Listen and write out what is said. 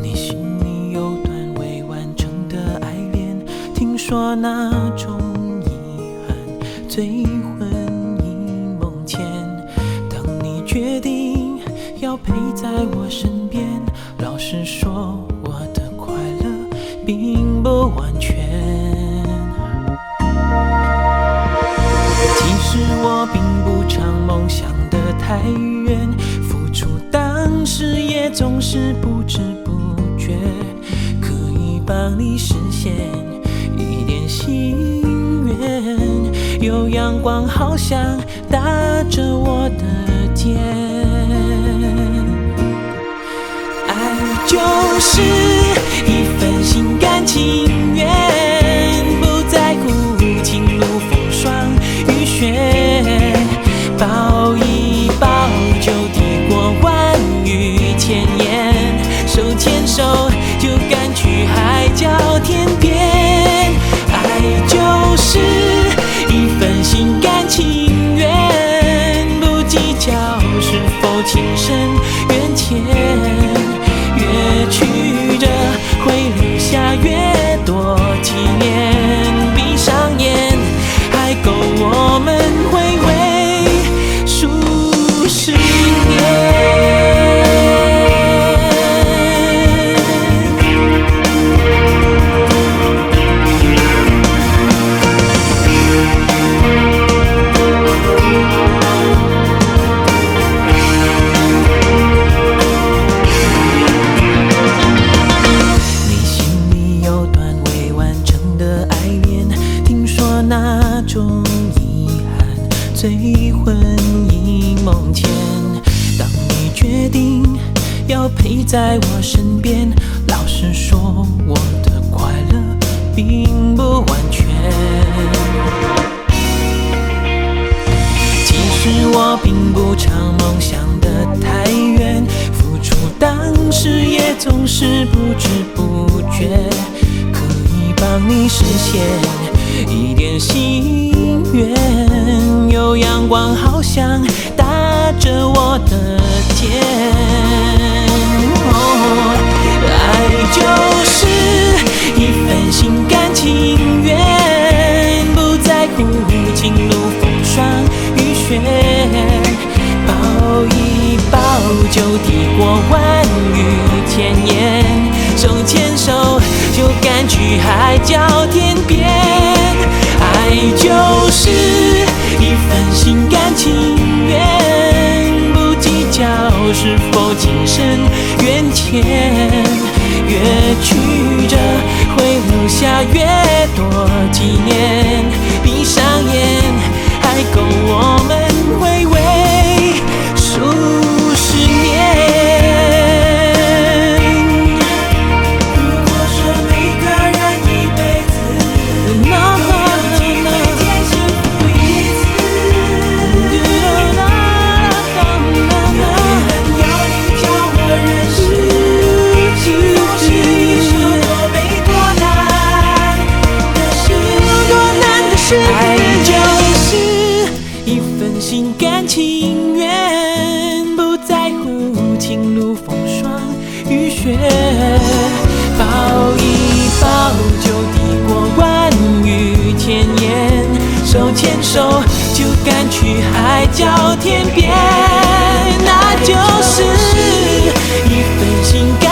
你心里有段未完成的爱恋，听说那种遗憾最魂萦梦牵。当你决定要陪在我身边，老实说，我的快乐比。并不常梦想得太远，付出当时也总是不知不觉，可以帮你实现一点心愿。有阳光，好像打着我的肩。爱就是一份心甘情缘浅，越曲折会留下越多纪念。种遗憾醉魂萦梦前。当你决定要陪在我身边，老实说，我的快乐并不完全。其实我并不常梦想得太远，付出当时也总是不知不觉，可以帮你实现一点心愿。有阳光，好像打着我的肩。哦，爱就是一份心甘情愿，不在乎情路风霜雨雪，抱一抱就抵过万语千言，手牵手就敢去海角天边。爱就是一份心甘情愿，不计较是否情深缘浅，越曲折会留下越多纪念。闭上眼，还够我们回味手牵手就敢去海角天边，那就是一份情感。